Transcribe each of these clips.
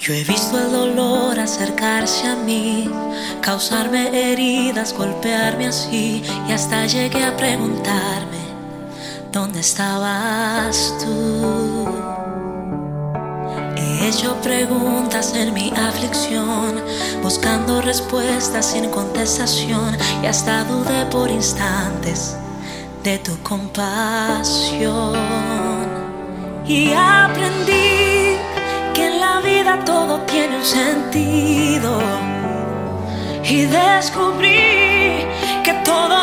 Yo he visto el dolor acercarse a mí, causarme heridas, golpearme así y hasta llegué a preguntarme, ¿dónde estabas tú? He hecho preguntas en mi aflicción, buscando respuestas sin contestación y hasta dudé por instantes de tu compasión. Y aprendí todo tiene un sentido. Y descubrí que todo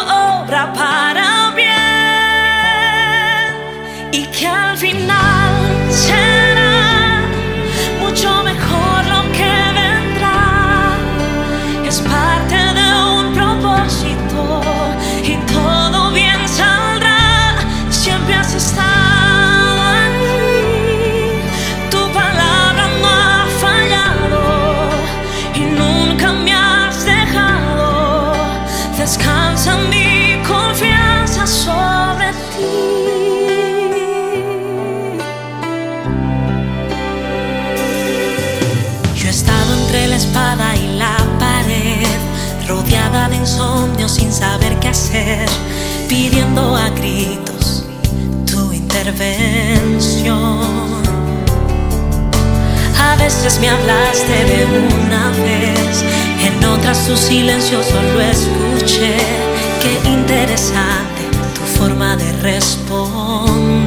insomnio sin saber qué hacer, pidiendo a gritos tu intervención. A veces me hablaste de una vez, en otras tu silencio solo escuché. Qué interesante tu forma de responder.